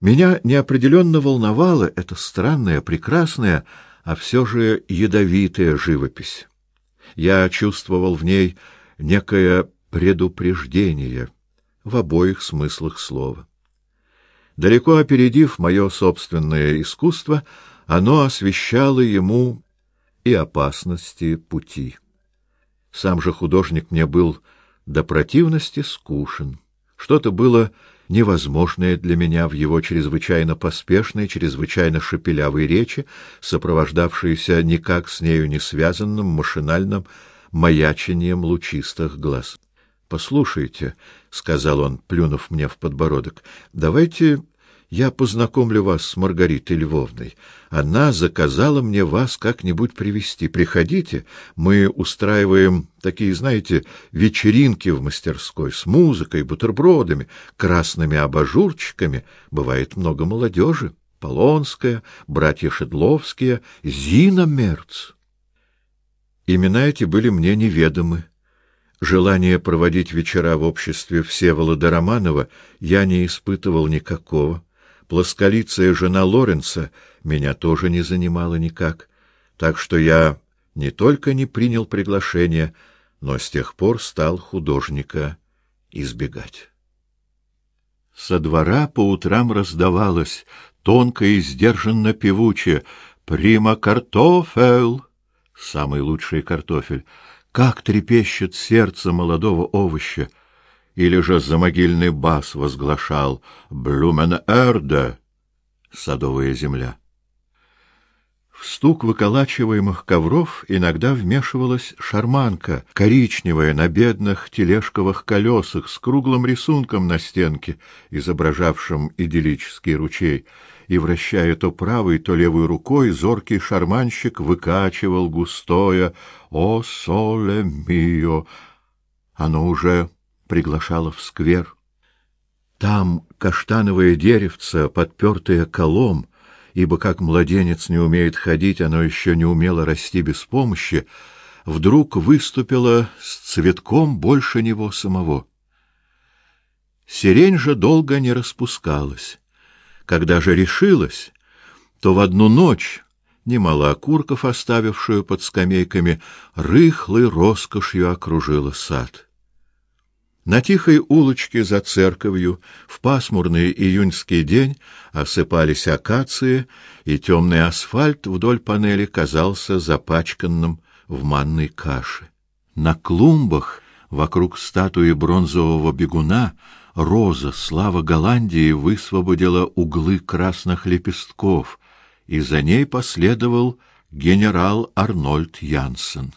Меня неопределенно волновала эта странная, прекрасная, а все же ядовитая живопись. Я чувствовал в ней некое предупреждение в обоих смыслах слова. Далеко опередив мое собственное искусство, оно освещало ему и опасности пути. Сам же художник мне был до противности скучен. Что-то было невозможное для меня в его чрезвычайно поспешной, чрезвычайно шепелявой речи, сопровождавшейся никак с нею не связанным машинальным маячением лучистых глаз. Послушайте, сказал он, плюнув мне в подбородок. Давайте я познакомлю вас с Маргаритой Львовной. Она заказала мне вас как-нибудь привести. Приходите, мы устраиваем такие, знаете, вечеринки в мастерской с музыкой, бутербродами, красными абажурчиками. Бывает много молодежи. Полонская, братья Шедловские, Зина Мерц. Имена эти были мне неведомы. Желание проводить вечера в обществе Всеволода Романова я не испытывал никакого. Плосколицая жена Лоренца меня тоже не занимала никак, так что я не только не принял приглашение, но с тех пор стал художника избегать. Со двора по утрам раздавалось тонко и сдержанно певуче «Прима картофель!» Самый лучший картофель. Как трепещет сердце молодого овоща! Или же за могильный бас возглашал «Блюмен-Эрде» — садовая земля. В стук выколачиваемых ковров иногда вмешивалась шарманка, коричневая на бедных тележковых колесах с круглым рисунком на стенке, изображавшим идиллический ручей, и, вращая то правой, то левой рукой, зоркий шарманщик выкачивал густое «О соле мио!» Оно уже приглашала в сквер. Там каштановое деревце, подпертое колом, ибо как младенец не умеет ходить, оно еще не умело расти без помощи, вдруг выступило с цветком больше него самого. Сирень же долго не распускалась. Когда же решилась, то в одну ночь, немало окурков оставившую под скамейками, рыхлой роскошью окружила сад. На тихой улочке за церковью в пасмурный июньский день осыпались акации, и темный асфальт вдоль панели казался запачканным в манной каше. На клумбах вокруг статуи бронзового бегуна роза слава Голландии высвободила углы красных лепестков, и за ней последовал генерал Арнольд Янсен.